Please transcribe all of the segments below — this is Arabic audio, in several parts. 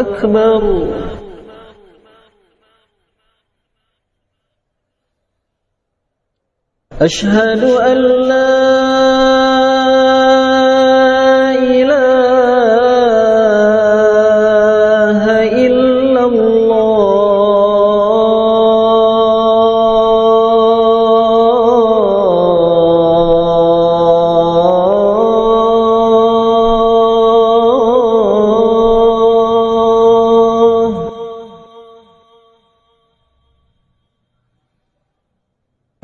أكبر. أشهد أن لا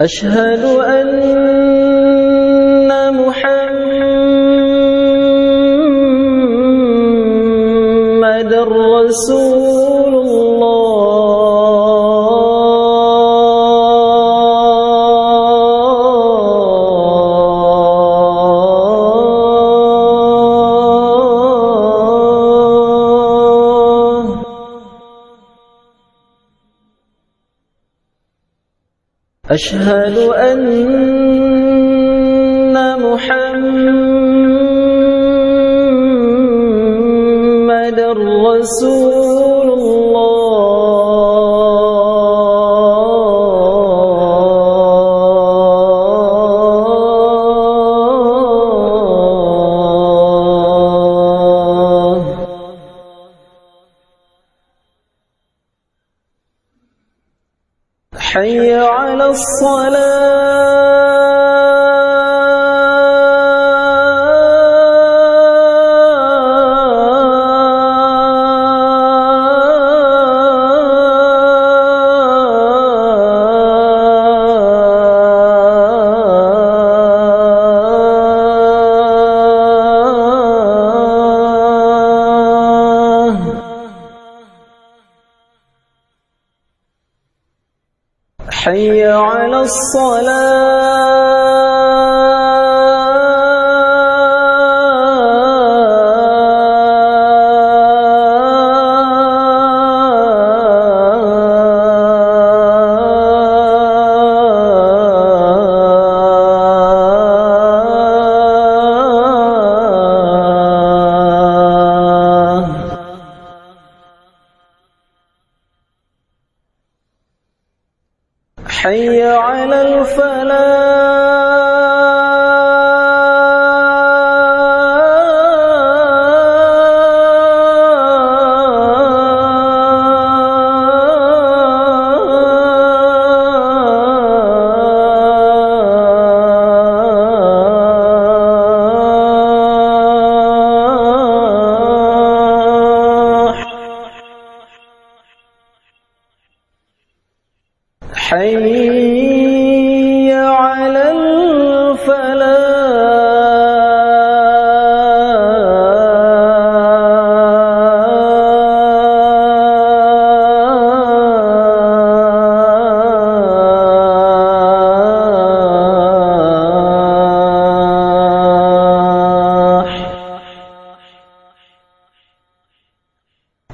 أشهد أن محمد رسول أشهد أن محمد رسول حي على الصلاة. حي على الصلاة. حي على الفلاح.